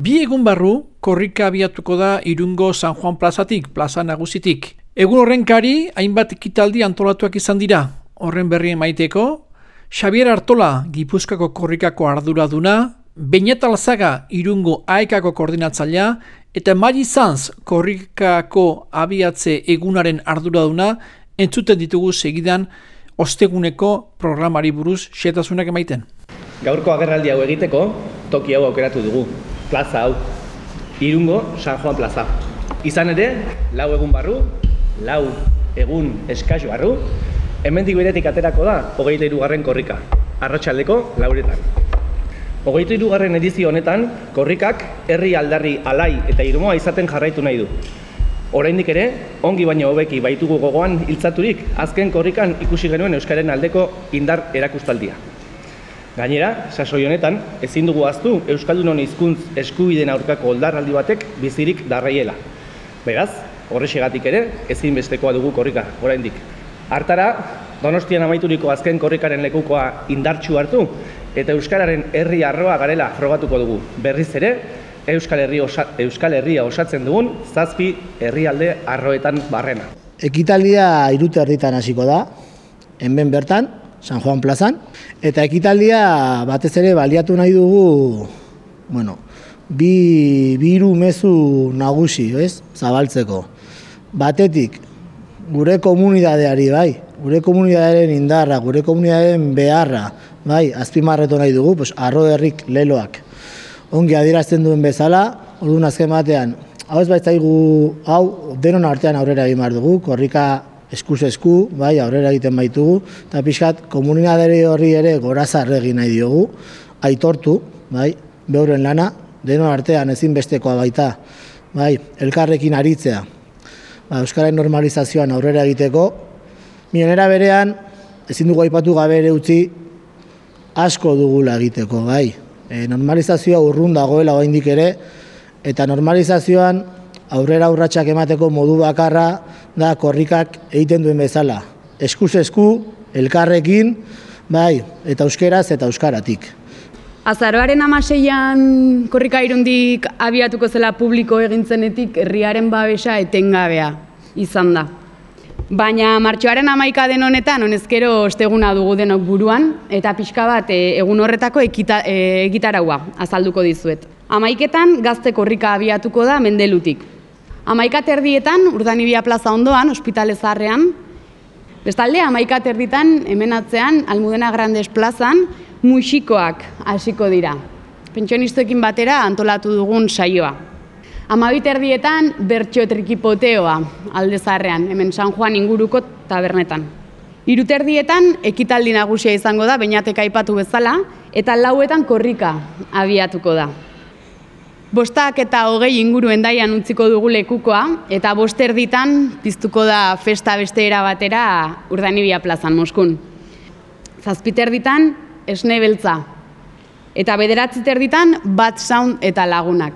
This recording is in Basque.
Bi egun barru, korrika abiatuko da irungo San Juan plazatik, plaza nagusitik. Egun horren kari, hainbat ekitaldi antolatuak izan dira. Horren berri maiteko, Xavier Artola, Gipuzkako korrikako arduraduna, Beñat Alzaga, irungo aekako koordinatzailea, eta Mari Zanz, korrikako abiatze egunaren arduraduna, entzuten ditugu segidan osteguneko programari buruz xetasunak emaiten. Gaurko agerraldi hau egiteko, toki hau aukeratu dugu plaza hau, irungo San Juan plaza. Izan ere, lau egun barru, lau egun eskaxo barru, hemendik beretik aterako da, hogeita irugarren korrika, arratsaldeko lauretan. Hogeita irugarren edizio honetan, korrikak herri aldarri alai eta irmoa izaten jarraitu nahi du. Oraindik ere, ongi baino hobeki baitugu gogoan hiltzaturik azken korrikan ikusi genuen Euskaren aldeko indar erakustaldia. Gainera, sasoi honetan, ezin dugu aztu Euskaldunon hizkuntz eskubideen aurkako oldarraldi batek bizirik darraiela. Beraz, horrexegatik ere, ezin bestekoa dugu korrika, oraindik. Hartara, Donostian amaituriko azken korrikaren lekukoa indartxu hartu, eta Euskararen herri arroa garela frogatuko dugu. Berriz ere, Euskal, herri osa, Euskal Herria osatzen dugun, zazpi herrialde arroetan barrena. Ekitaldia irute herritan hasiko da, hemen bertan, San Juan plazan, eta ekitaldia batez ere baliatu nahi dugu, bueno, bi, biru mezu nagusi, ez, zabaltzeko. Batetik, gure komunidadeari, bai, gure komunidadearen indarra, gure komunidadearen beharra, bai, azpimarretu nahi dugu, pues, arro herrik leloak. Ongi adierazten duen bezala, orduan azken batean, hau ez baitzaigu, hau, denon artean aurrera egin dugu, korrika eskuz esku, bai, aurrera egiten baitugu, eta pixkat, komunikadari horri ere gorazarre egin nahi diogu, aitortu, bai, beuren lana, denon artean ezinbestekoa baita, bai, elkarrekin aritzea, ba, Euskaren normalizazioan aurrera egiteko, mionera berean, ezin dugu aipatu gabe ere utzi, asko dugula egiteko, bai, e, normalizazioa urrun dagoela oraindik ere, eta normalizazioan aurrera urratsak emateko modu bakarra da korrikak egiten duen bezala. Eskuz esku, elkarrekin, bai, eta euskeraz eta euskaratik. Azaroaren amaseian korrika irundik abiatuko zela publiko egintzenetik herriaren babesa etengabea izan da. Baina martxoaren amaika den honetan, honezkero osteguna dugu denok buruan, eta pixka bat e, egun horretako ekita, e, egitaraua azalduko dizuet. Amaiketan gazte korrika abiatuko da mendelutik. Amaika terdietan, urdanibia plaza ondoan, ospitale zaharrean, bestalde, amaika terditan, hemen atzean, Almudena Grandes plazan, musikoak hasiko dira. Pentsionistoekin batera antolatu dugun saioa. Amabit erdietan, bertxo trikipoteoa alde zaharrean, hemen San Juan inguruko tabernetan. Iruterdietan, ekitaldi nagusia izango da, bainatek aipatu bezala, eta lauetan korrika abiatuko da. Bostak eta hogei inguru endaian utziko dugu lekukoa, eta boster ditan piztuko da festa beste batera urdanibia plazan Moskun. Zazpiter ditan esne beltza, eta bederatziter ditan bat sound eta lagunak.